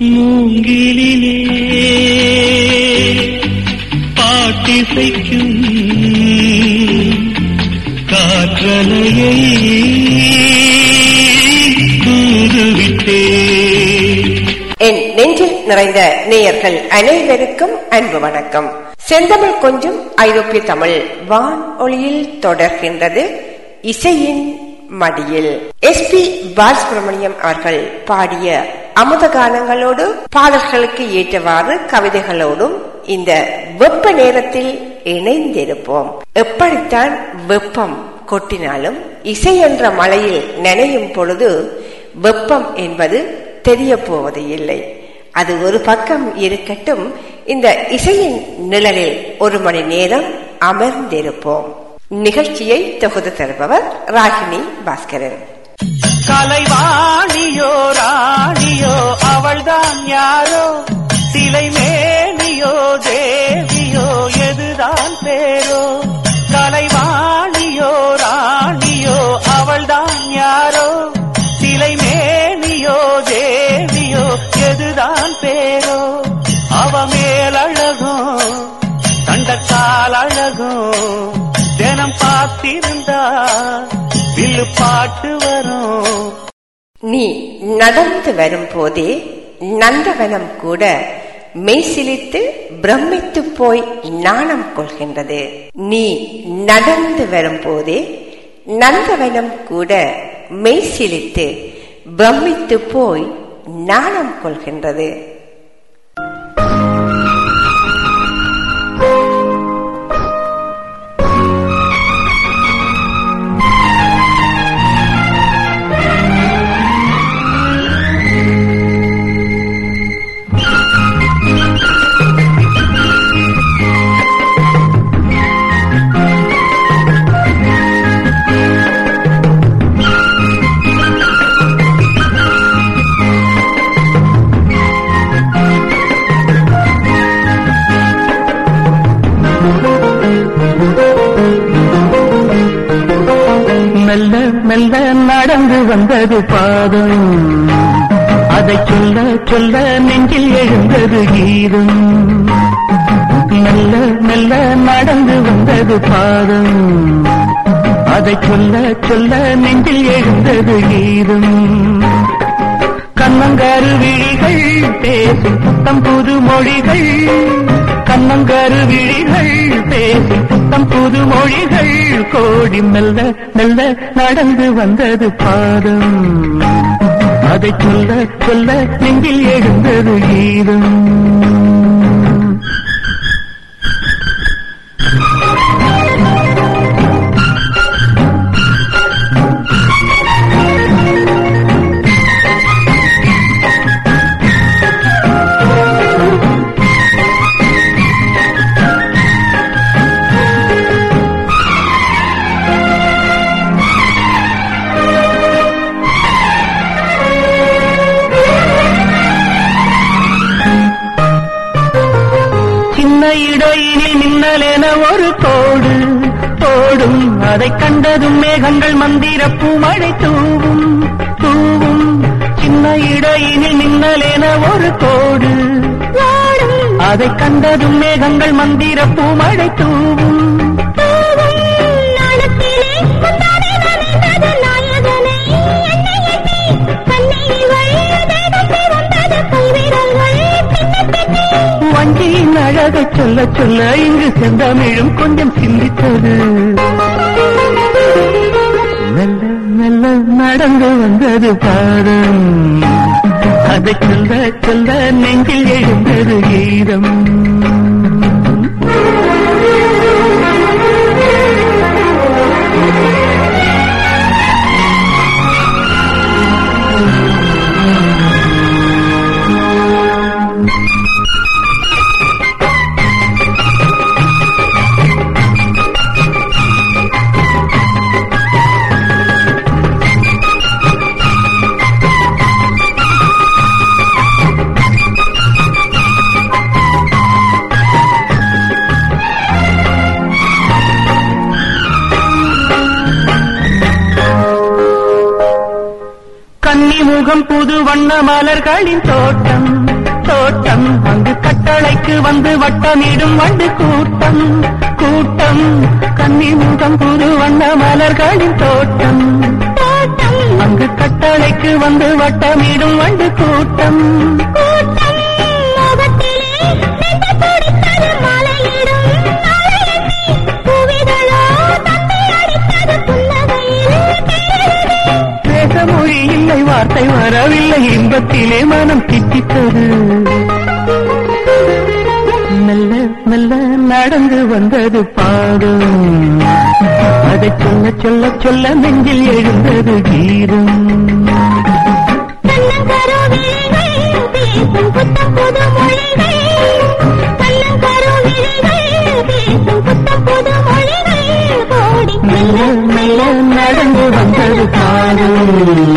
மூங்கிலிலே பாட்டிசைக்கும் காற்றலையை தூதுவிட்டே. என் நெஞ்சில் நிறைந்த நேயர்கள் அனைவருக்கும் அன்பு வணக்கம். செந்தமிழ் கொஞ்சம் ஐரோப்பிய தமிழ் வான் ஒளியில் தொடர்கின்றது இசையின் மடியில். எஸ் பி பாலசுப்ரமணியம் அவர்கள் பாடிய அமுத கானங்களோடு பாடல்களுக்கு ஏற்றவாறு கவிதைகளோடும் இந்த வெப்ப நேரத்தில் இணைந்திருப்போம். எப்படித்தான் வெப்பம் கொட்டினாலும் இசை என்ற மலையில் நனையும் பொழுது வெப்பம் என்பது தெரிய போவது இல்லை. அது ஒரு பக்கம் இருக்கட்டும் இந்த இசையின் நிழலில் ஒரு மணி நேரம் அமர்ந்திருப்போம். நிகழ்ச்சியை தொகுத்து தருபவர் ராகினி பாஸ்கரன். கலைவாணியோ ராணியோ அவள்தான் யாரோ? சிலை மேனியோ தேவியோ எதுதான் பேரோ? கலைவாணியோ ராணியோ அவள்தான் யாரோ? சிலை மேனியோ தேவியோ எதுதான் பேரோ? அவ மேலழகும் தண்டக்கால் அழகும் நேரம் பார்த்திருந்தா வில்லு பாட்டு வரும். நீ நடந்து வரும் போதே நந்தவனம் கூட மெய்சிலித்து பிரமித்து போய் நாணம் கொள்கின்றது. நீ நடந்து வரும் போதே நந்தவனம் கூட மெய்சிலித்து பிரமித்து போய் நாணம் கொள்கின்றது. கீதம். மெல்ல மெல்ல நடந்து வந்தது பாதம். அதை சொல்ல சொல்ல நெஞ்சில் எழுந்தது கீதம். கண்ணங்காரு விழிகள் பேசும் புத்தம் புது மொழிகள். கண்ணங்காரு விழிகள் பேசும் புத்தம் புது மொழிகள். கோடி மெல்ல மெல்ல நடந்து வந்தது பாதம். அதை சொல்ல சொல்ல நெஞ்சில் எழுந்தது கீதம் கோடு ஓடும் அதை கண்டதும் மேகங்கள் மந்திர பூமழை தூவும் தூவும். சின்ன இடையினில் மின்னலென ஒரு கோடு அதை கண்டதும் மேகங்கள் மந்திர பூமழை தூவும். அழகை சொல்ல சொல்ல இங்கு செந்தமிழும் கொஞ்சம் சிந்தித்தது. மெல்ல மெல்ல நடந்து வந்தது பாதம். அதை சொல்ல சொல்ல நெஞ்சில் எழுந்தது கீதம். வண்ண மலர்களின் தோட்டம். தோட்டம் அங்கு கட்டளைக்கு வந்து வட்டமிடும் வண்டு கூட்டம். கூட்டம் கன்னி முகம் புது வண்ண மலர்களின் தோட்டம். தோட்டம். அங்கு கட்டளைக்கு வந்து வட்டமிடும் வண்டு கூட்டம். மொழி இல்லை வார்த்தை வரவில்லை. இன்பத்திலே மனம் திட்டித்தது மெல்ல மெல்ல நடந்து வந்தது பாடும். அதை சொல்ல சொல்ல சொல்ல நெஞ்சில் எழுந்தது கீதம் மெல்ல மெல்ல நடந்து வந்தது பாடும்.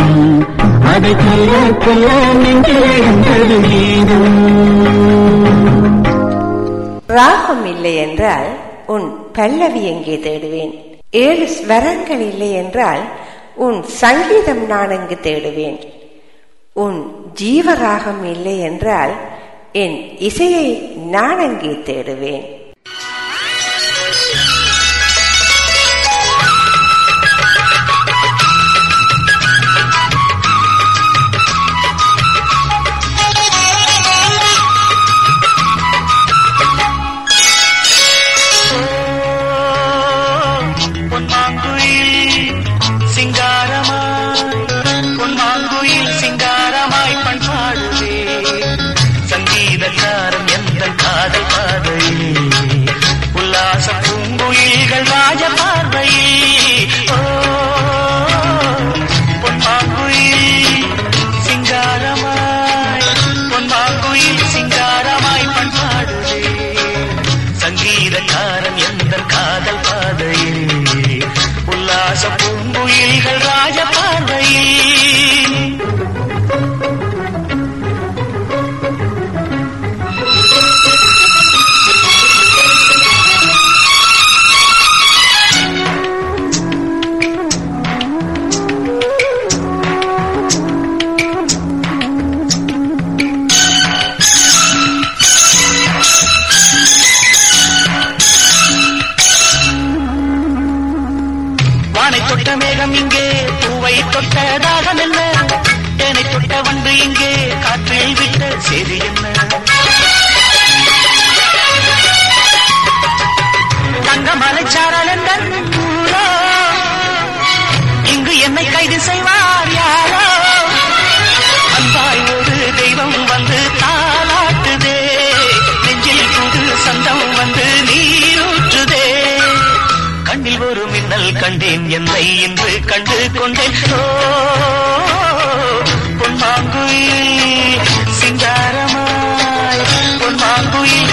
அதை சொல்ல சொல்ல நெஞ்சில் எழுந்தது ராகம் இல்லை என்றால் உன் பல்லவி எங்கே தேடுவேன்? ஏழு ஸ்வரங்கள் இல்லை என்றால் உன் சங்கீதம் நான் எங்கு தேடுவேன்? உன் ஜீவராகம் இல்லை என்றால் என் இசையை நான் அங்கே தேடுவேன்? எந்த காதல் பாதையில் உல்லாச பூங்குயில்கள் ராஜ பார்வையில்.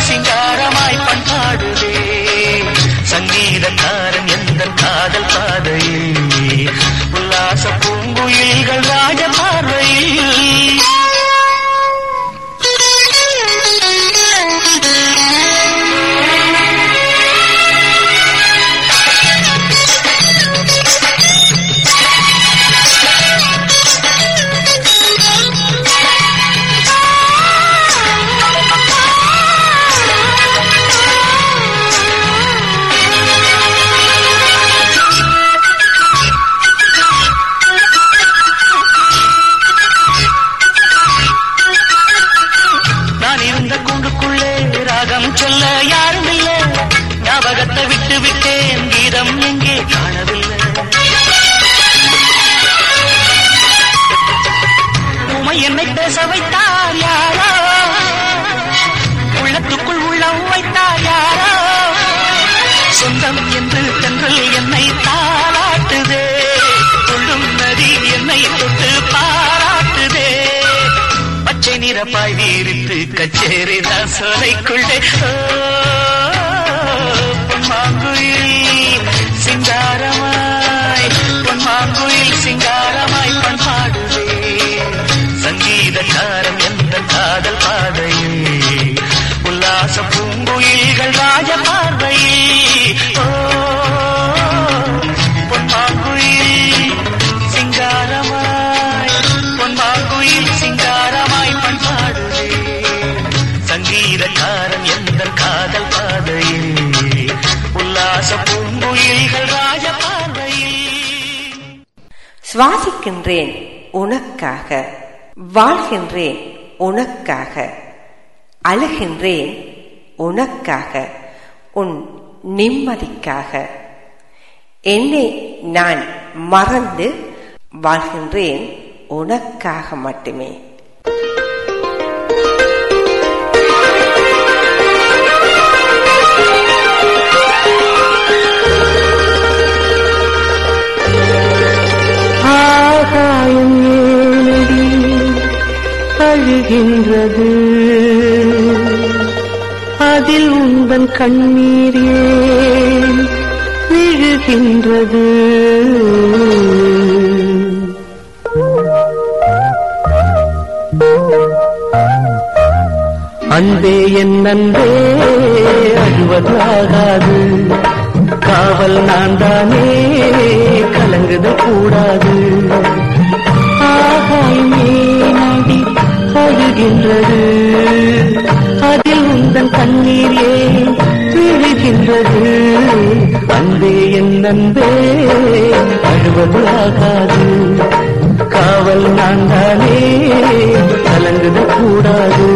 சிங்காரமாய் பண்பாடுதே. சங்கீதக்காரன் எந்த காதல் பாதையில்? உல்லாச பூங்குயில்கள் சுவாசிக்கின்றேன் உனக்காக. வாழ்கின்றேன் உனக்காக. அழுகின்றேன் உனக்காக. உன் நிம்மதிக்காக. என்னை நான் மறந்து வாழ்கின்றேன் உனக்காக மட்டுமே. அழுகின்றது. அதில் உந்தன் கண்ணீர் விழுகின்றது. அன்பே என் அன்பே அழுவதாகாது. காவல் நான் தானே கலங்குத கூடாது. ஆகாய் நடி அழுகின்றது அதில் உந்தன் கண்ணீர் ஏன் விழுகின்றது அன்பே என் அன்பே அழுவது ஆகாது. காவல் நான் தானே கலங்குத கூடாது.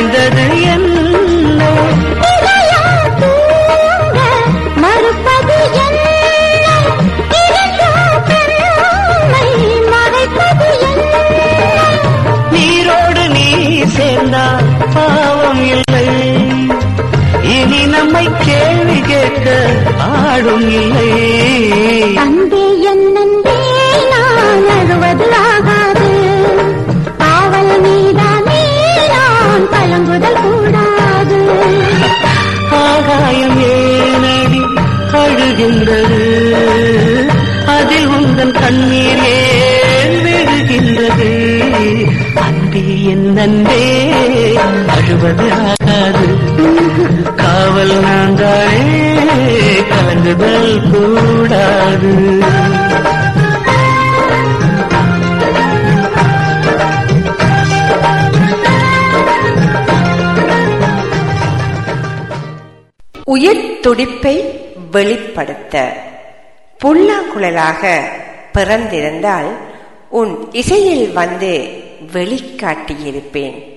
நனைந்தது என்ன? மறுப்பது நீரோடு நீ சேர்ந்தால் பாவம் இல்லை. இனி நம்மை கேள்வி கேட்க ஆடும் இல்லை. அழுகின்றது அதில் உந்தன் கண்ணீர் ஏன் விழுகின்றது? அன்பே என் அன்பே அழுவது ஆகாது. காவல் நாங்காலே கலங்குதல் கூடாது. உயிர் துடிப்பை வெளிப்படுத்த. புல்லாங்குழலாக பிறந்திருந்தால் உன் இசையில் வந்து வெளிக்காட்டியிருப்பேன்.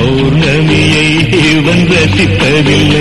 பௌர்ணமியை இவன் ரசிப்பதில்லை.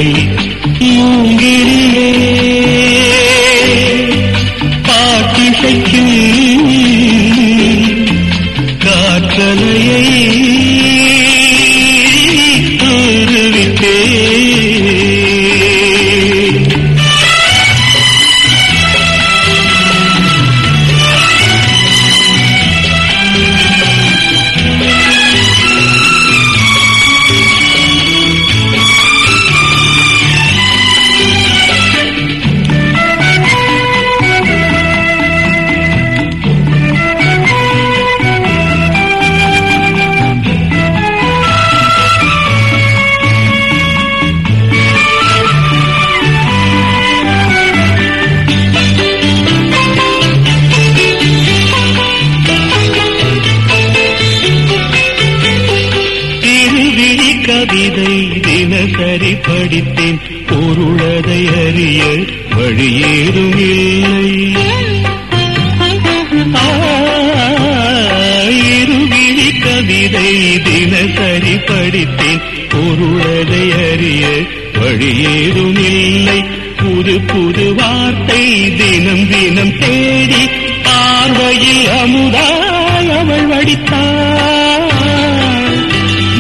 வழியேதும் இல்லை புது புது வார்த்தை தினம் தினம் தேடி பார்வையில் அமுதாய் அவள் வடித்தாள்.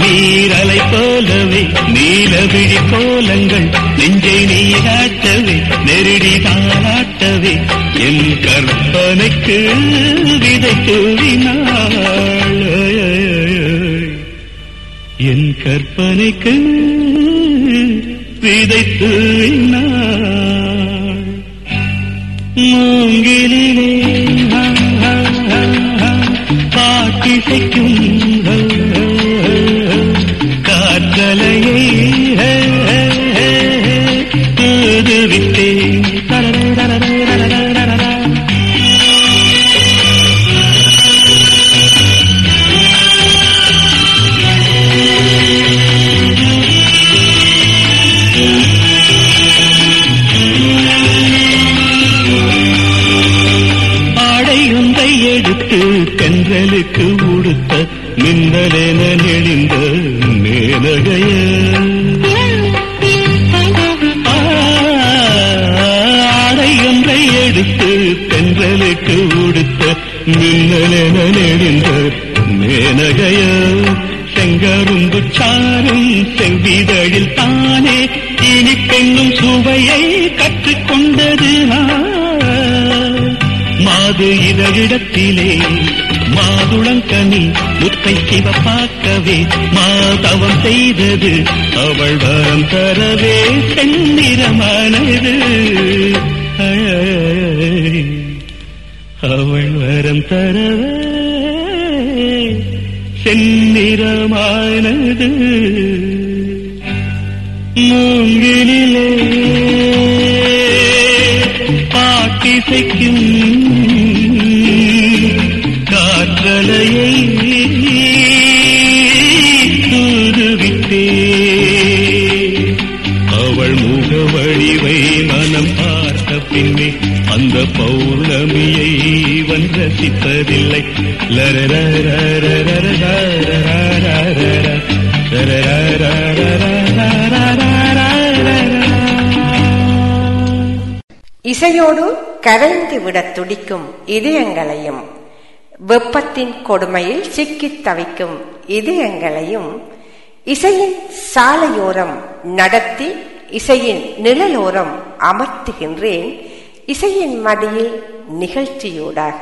நீரலை போலவே நீலவிழி கோலங்கள் நெஞ்சை நீராட்டவே நெருடி தாளாட்டவே என் கற்பனைக்கு விதை தூவினாள். என் கற்பனைக்கு விதை ஒன்றை எடுத்து தென்றலுக்கு உடுத்த மின்னலென நெளிந்த மேலகைய. ஆடை ஒன்றை எடுத்து தென்றலுக்கு உடுத்த மின்னலென நெளிந்த மேனகைய செங்கரும்பு சாரும் செங்கிதழில் தானே இனி பெண்ணும் சுவையை கற்றுக்கொண்டது நான். இது இதழிடத்திலே மாதுளங்கனி முத்தை சிவப்பாக்கவே மாதவம் செய்தது அவள் வரம் தரவே செந்நிறமானது. அவள் வரம் தரவே செந்நிறமானது. மூங்கிலே பாட்டிசைக்கும் பௌர்ணமியை இவன் ரசிப்பதில்லை இசையோடு கரைந்து விட துடிக்கும் இதயங்களையும் வெப்பத்தின் கொடுமையில் சிக்கித் தவிக்கும் இதயங்களையும் இசையின் சாலையோரம் நடத்தி இசையின் நிழலோரம் அமர்த்துகின்றேன். இசையின் மடியில் நிகழ்ச்சியூடாக.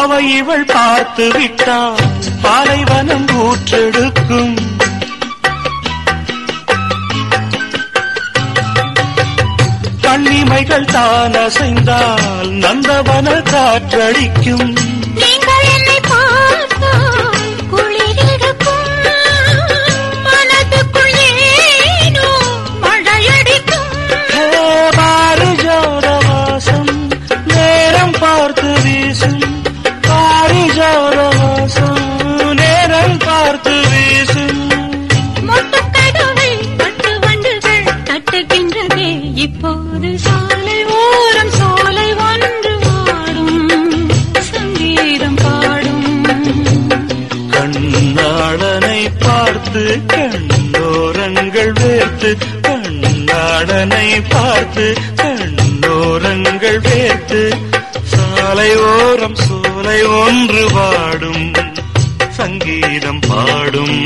பாவை இவள் பார்த்து விட்டால் பாலைவனம் ஊற்றெடுக்கும். கண்ணிமைகள் தான் அசைந்தால் நந்தவன காற்றடிக்கும். பார்த்து கண்ணோரங்கள் வேர்த்து சாலை ஓரம் சோலை ஒன்று பாடும் சங்கீதம் பாடும்.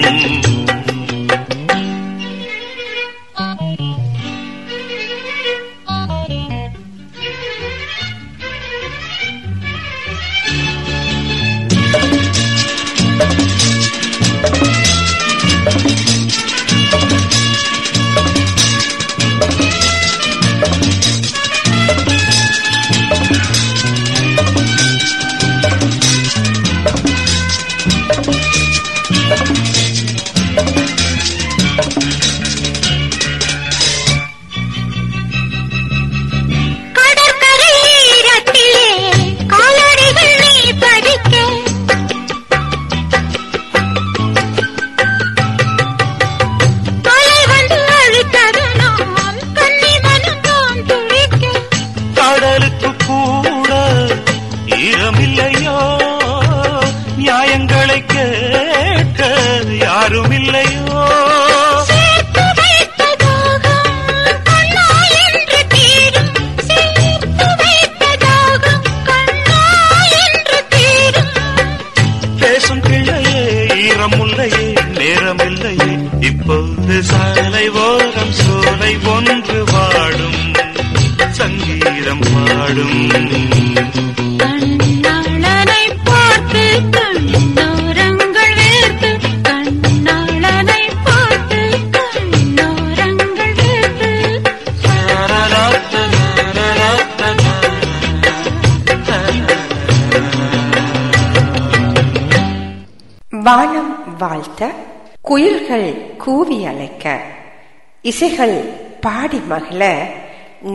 இசைகள் பாடி மகிழ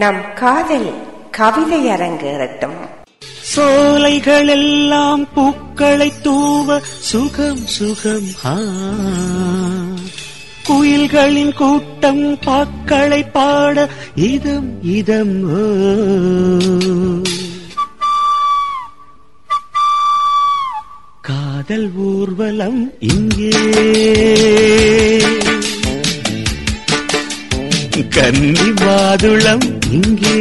நம் காதல் கவிதை அரங்கேறட்டும் சோலைகள் எல்லாம் பூக்களை தூவ சுகம் சுகம் ஆ. குயில்களின் கூட்டம் பாக்களை பாட இதம் இதம் ஓ. காதல் ஊர்வலம் இங்கே கன்னி மாதுளம் இங்கே.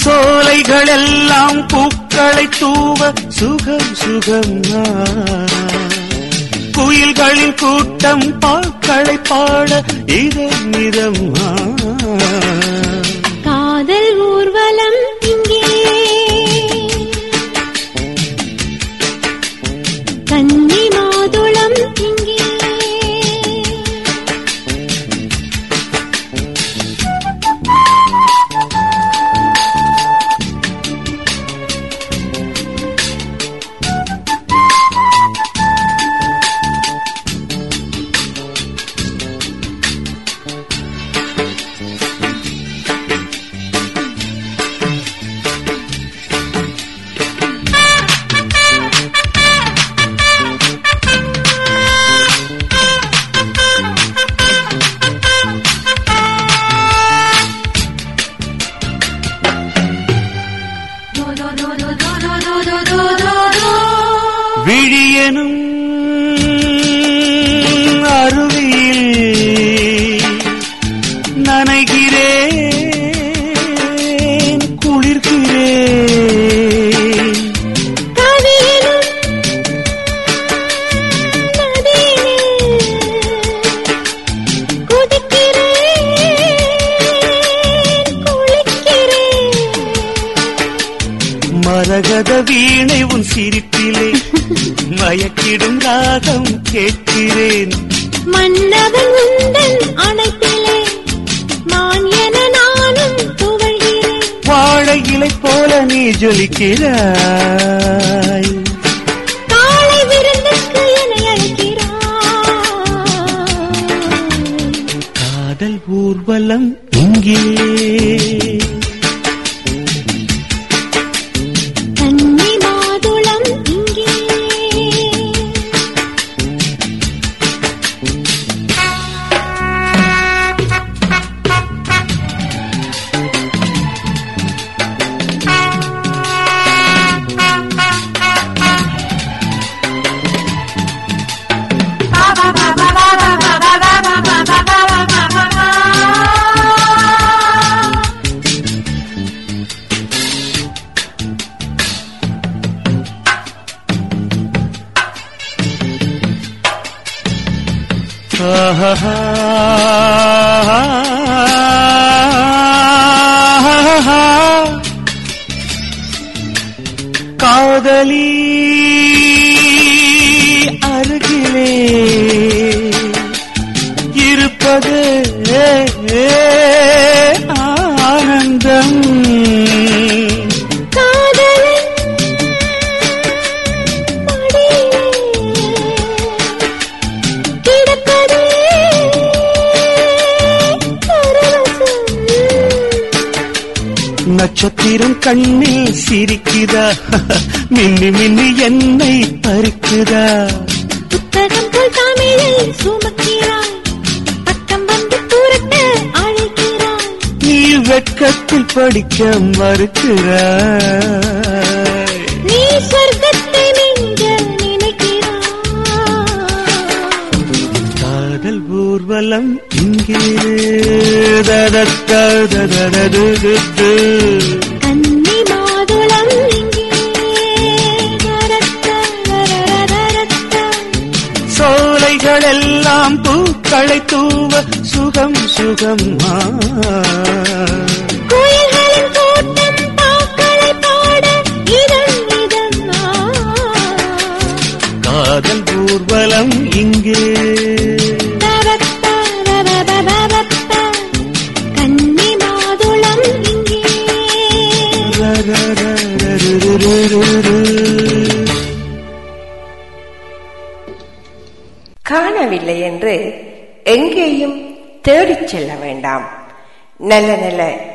சோலைகள் எல்லாம் பூக்களை தூவ சுகம் சுகம் குயில்களின் கூட்டம் பாக்களை பாட இதம் இதம் காதல் ஊர்வலம் Joliqueira. கண்ணில் சிரிக்குதா? மின்னி மின்னி என்னை பறிக்குதா? புத்தகம் போல் தமிழை சுமக்கிறாய். பக்கம் வந்து புரட்ட அழைக்கிறாய். நீ வெட்கத்தில் படிக்க மறுக்கிறாய். நீ சொர்க்கத்தை மிஞ்ச நினைக்கிறாய். காதல் ஊர்வலம் இங்கே. ததத்தததததது. களை தூவ சுகம் சுகம்மா.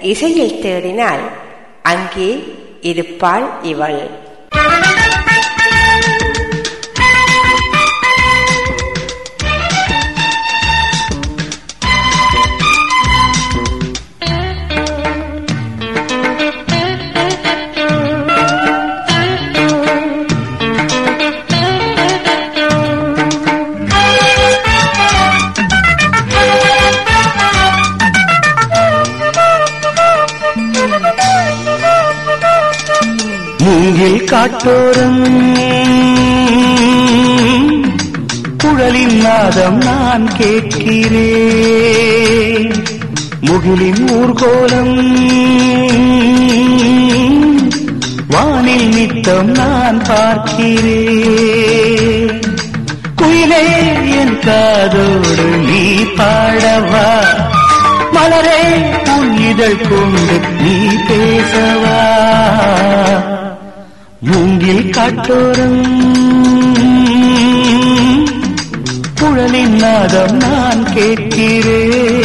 இசையில் தேடினால் அங்கே இருப்பாள் இவள். மூங்கில் குழலின் நாதம் நான் கேட்கிறேன். முகிலின் ஊர்கோலம் வானில் நித்தம் நான் பார்க்கிறேன். குயிலே என் காதோடு நீ பாடவா? மலரே உன் இதழ் கொண்டு நீ பேசவா? மூங்கில் காட்டோரம். குழலின் நாதம் நான் கேட்கிறேன்.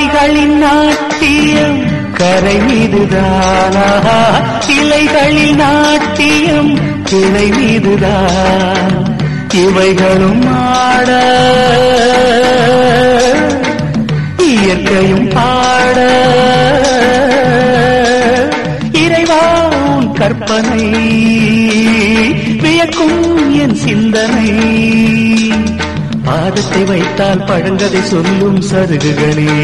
அலைகளின் நாட்டியம் கரை மீதுதானா? இலைகளின் நாட்டியம் கிளை மீதுதான் இவைகளும் ஆட இயற்கையும் பாட. இறைவா உன் கற்பனை வியக்கும் என் சிந்தனை. பாதத்தை வைத்தால் பழங்கதை சொல்லும் சருகுகளே.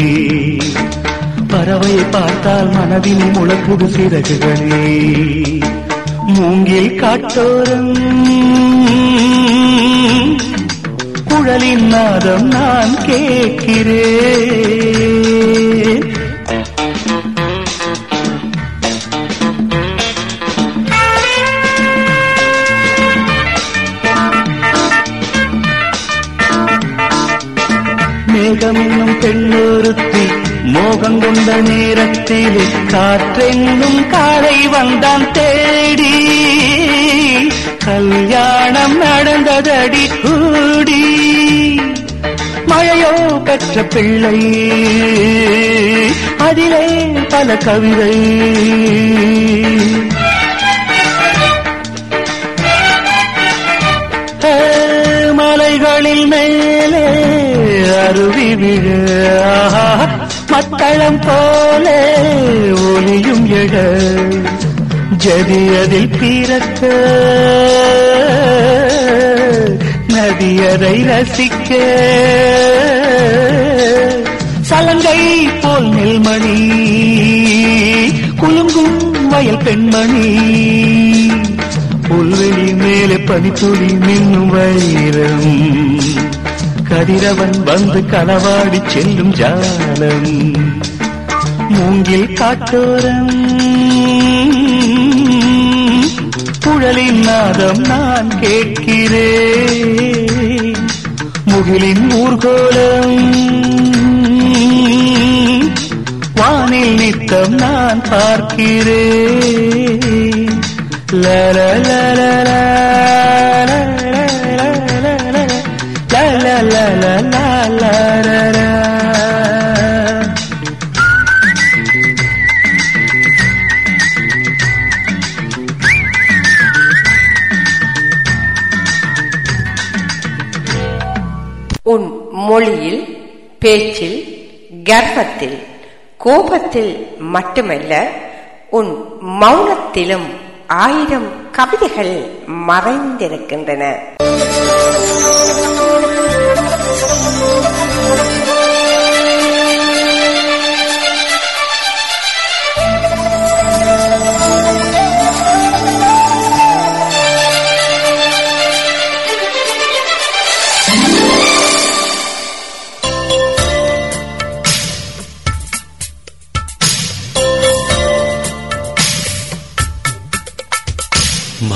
பறவையை பார்த்தால் மனதில் முழக்குது சிறகுகளே. மூங்கில் காட்டோரம் குழலின் நாதம் நான் கேட்கிறேன். மேகமென்னும் பெண்ணொருத்தி மோகம் கொண்ட நேரத்தில் காற்றென்னும் காலை வந்தான் தேடி. கல்யாணம் நடந்ததடி கூடி. மழையோ பெற்ற பிள்ளை அதிலே பல கவிதை. அருவி விழ. மத்தளம் போல ஒளியும் எழ. ஜதியதில் பிறக்க நதியதை ரசிக்க. சலங்கை போல் நெல்மணி. குலுங்கும் வயல் பெண்மணி. புல்வெளி மேலே பனித்துளி மின்னும் வைரம் கதிரவன் வந்து களவாடி செல்லும் ஜாலம். மூங்கில் காட்டோரம். குழலின் நாதம் நான் கேட்கிறேன். முகிலின் ஊர்கோலம். வானில் நித்தம் நான் பார்க்கிறேன். லல லல உன் மொழியில் பேச்சில் கர்வத்தில் கோபத்தில் மட்டுமல்ல உன் மௌனத்திலும் ஆயிரம் கவிதைகள் மறைந்திருக்கின்றன.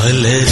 மலரி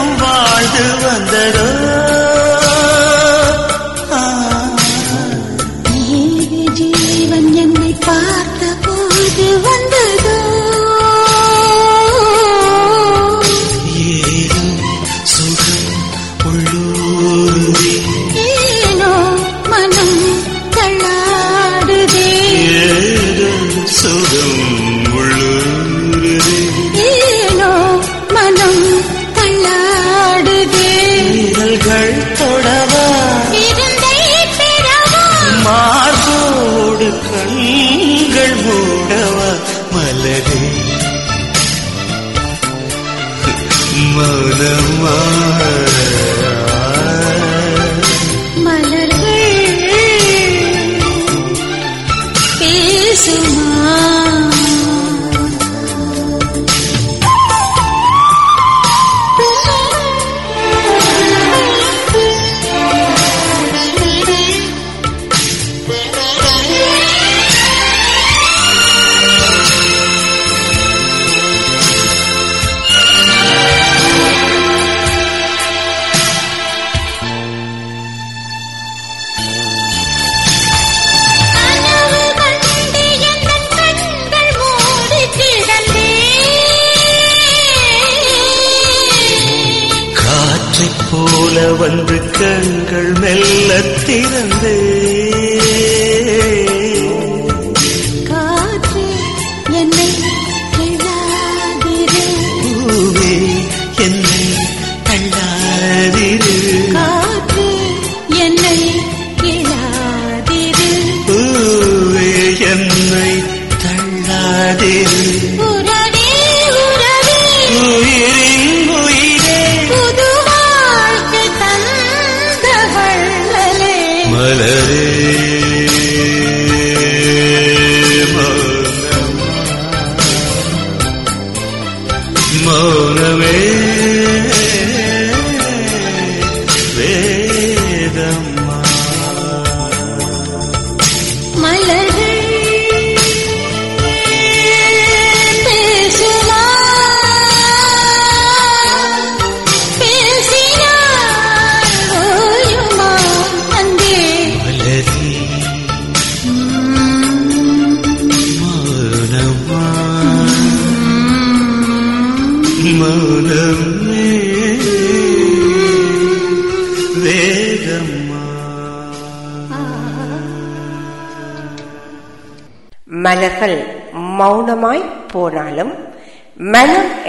நெஞ்சம் வாழ்ந்து வந்ததோ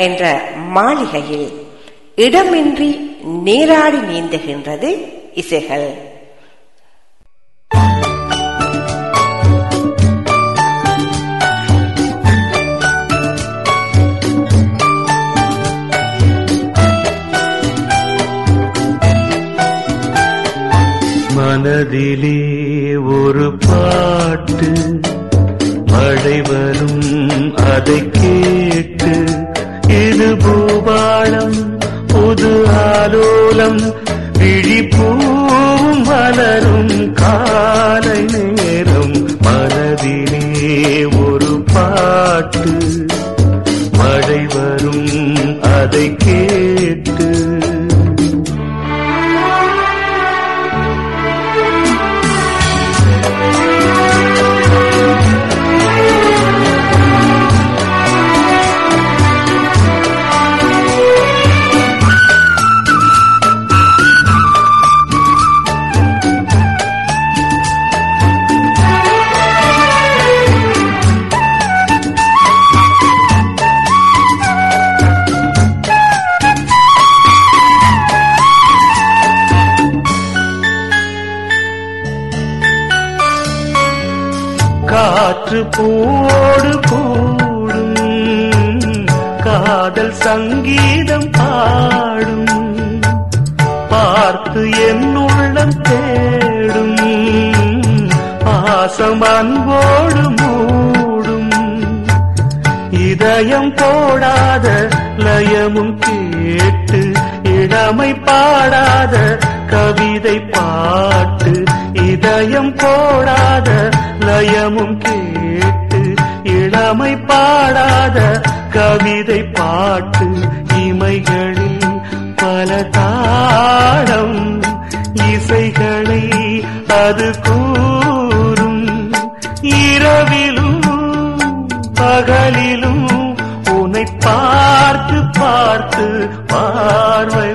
என்ற மாளிகையில் இடமின்றி நீராடி நீந்துகின்றது இசைகள். மனதிலே ஒரு உள்ளம் விழிப்பூவும் மலரும் காலை நேரம். மனதிலே ஒரு பாட்டு. மழை வரும் அதை கே அன்போடு மூடும். இதயம் போடாத லயமும் கேட்டு இளமை பாடாத கவிதை பாட்டு இதயம் போடாத லயமும் கேட்டு இளமை பாடாத கவிதை பாட்டு இமைகளில் பல தாடம் இசைகளை அது கூறும் பகலிலும் உன்னை பார்த்து பார்த்து பார்வை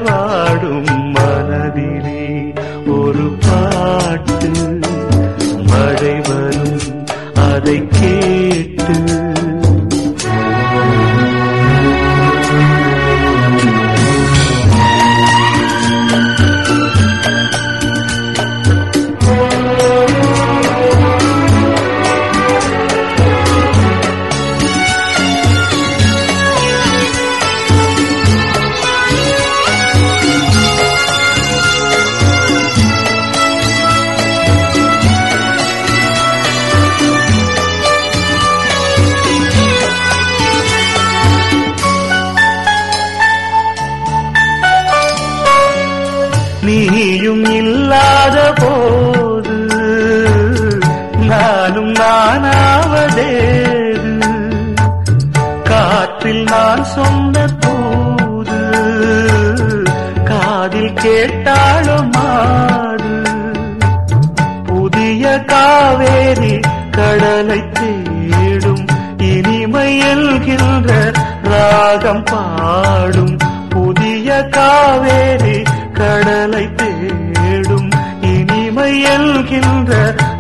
ராகம் பாடும் புதிய காவேரி கடலை தேடும் இனிமை எல்கின்ற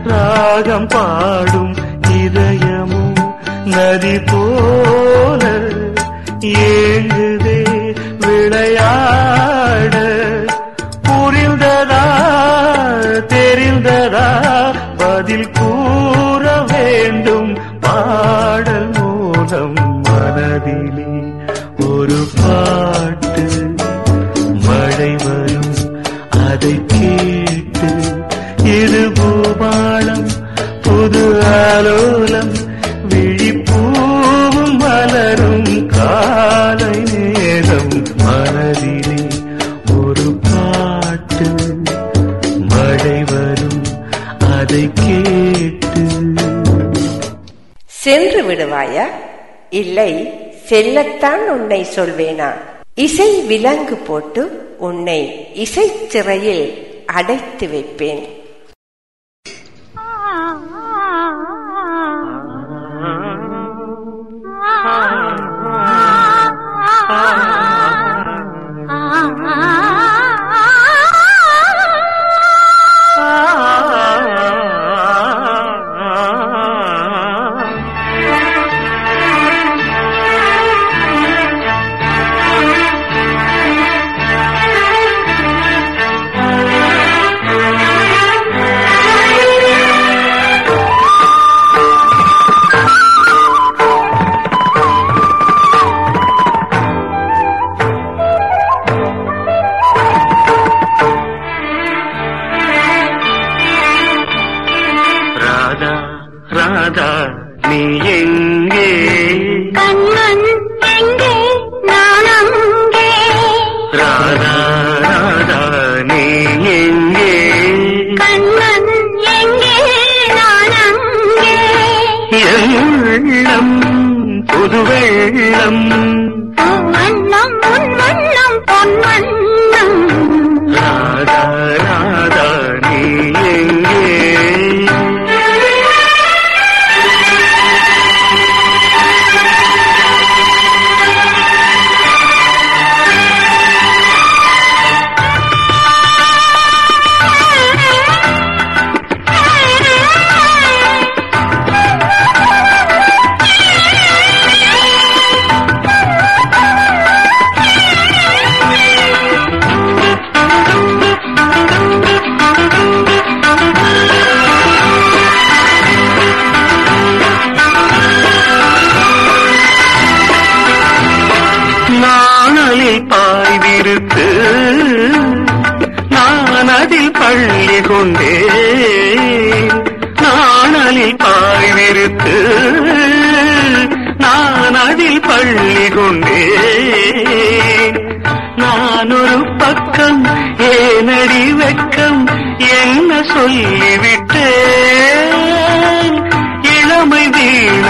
ராகம் பாடும் இதயமும் நதி போல ஏங்குதே விளையாட. புரிந்ததா தெரிந்ததா பதில் கூற வேண்டும். பாடல் மூலம் மனதிலே ஒரு பாட்டு. மழை வரும் அதை கேட்டு. இது பூபாலம் புது ஆலோலம். விழிப்பூவும் மலரும் காலை நேரம் மனதிலே ஒரு பாட்டு. மழை வரும் அதை கேட்டு. சென்று விடுவாயா? இல்லை. செல்லத்தான் உன்னை சொல்வேனா? இசை விலங்கு போட்டு உன்னை இசை சிறையில் அடைத்து வைப்பேன்.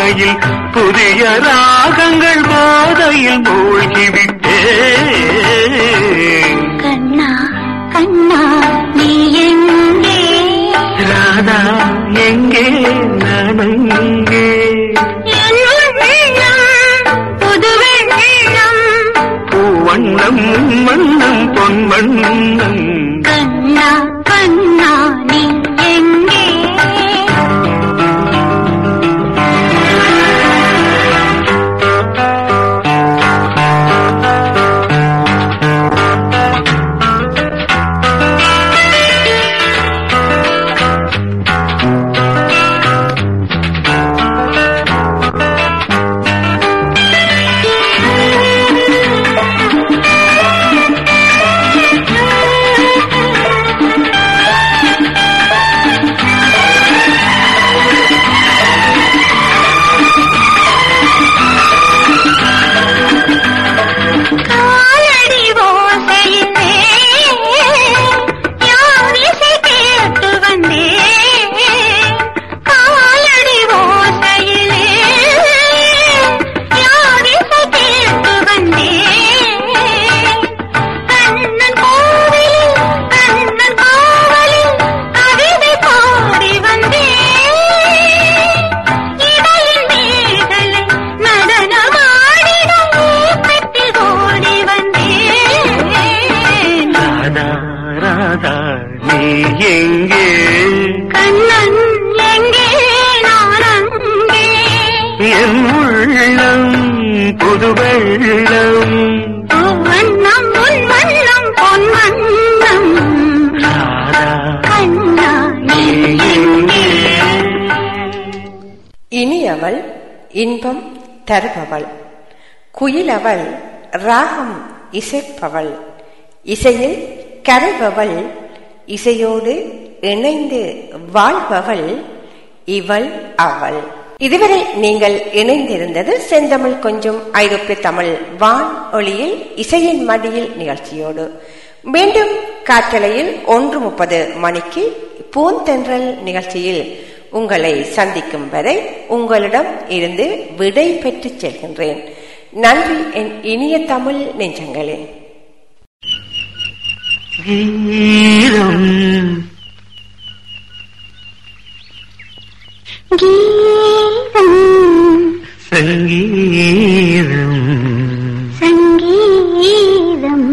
வீணையில் புதிய ராகங்கள் போதையில் மூழ்கிவிட்டேன். கண்ணா கண்ணா நீ எங்கே? ராதா எங்கே? நான் எங்கே என் உள்ளம் புது வெள்ளம் பூவண்ணம் மன்னம் பொன் ராதா நீ எங்கே? கண்ணன் எங்கே என் உள்ளம் புது வெள்ளம். வண்ணம் உன் வண்ணம் பொன் வண்ணம். ராதா கண்ணா நீ எங்கே? இனியவள் இன்பம் தருபவள். குயிலவள் ராகம் இசைப்பவள். இசையில் கரைபவள் இசையோடு இணைந்து வாழ்பவள் இவள் அவள். இதுவரை நீங்கள் இணைந்திருந்தது செந்தமிழ் கொஞ்சம் ஐரோப்பிய தமிழ் வான் ஒளியில் இசையின் மடியில் நிகழ்ச்சியோடு. மீண்டும் காற்றலையில் ஒன்று முப்பது மணிக்கு பூந்தென்றல் நிகழ்ச்சியில் உங்களை சந்திக்கும் வரை உங்களிடம் இருந்து விடை பெற்று செல்கின்றேன். நன்றி என் இனிய தமிழ் நெஞ்சங்களே. கீதம் கீதம் சங்கீதம் சங்கீதம்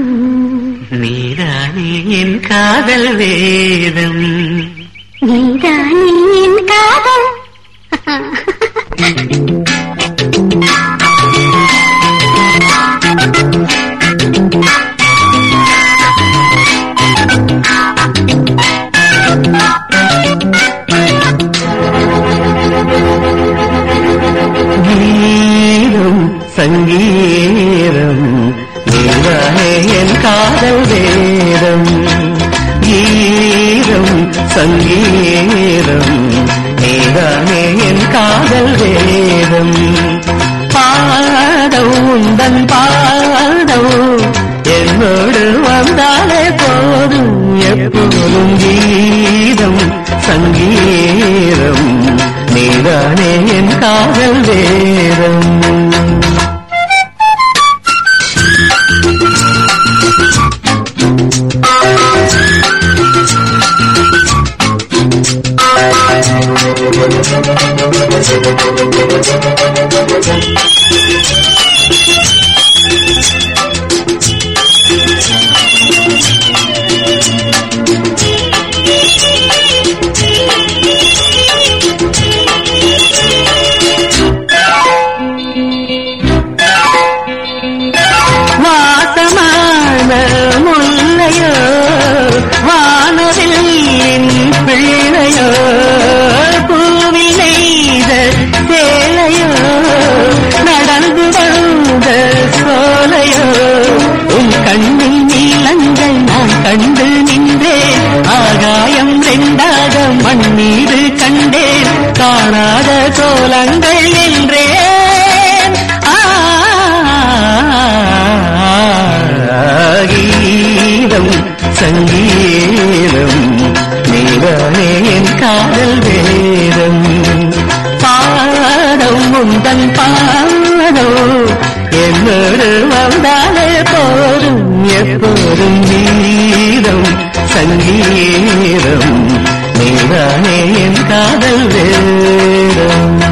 நீதானே என் காதல் வேதம் நீதானே சங்கீரம் நீதானே என் காதல் வேதம். கீதம் சங்கீரம் நீதானே என் காதல் வேதம். பாடவு உந்தன் பாடவு என்னோடு வந்தாலே போதும் எப்போதும் கீதம் சங்கீரம் நீதானே என் காதல் வேதம். வேதம் பாடம் உந்தன் பாடோ. என்னோடு வந்தாலே போரும் எப்போதும் நீதம். சங்கீதம் நீதானே என் காதல் வேடம்.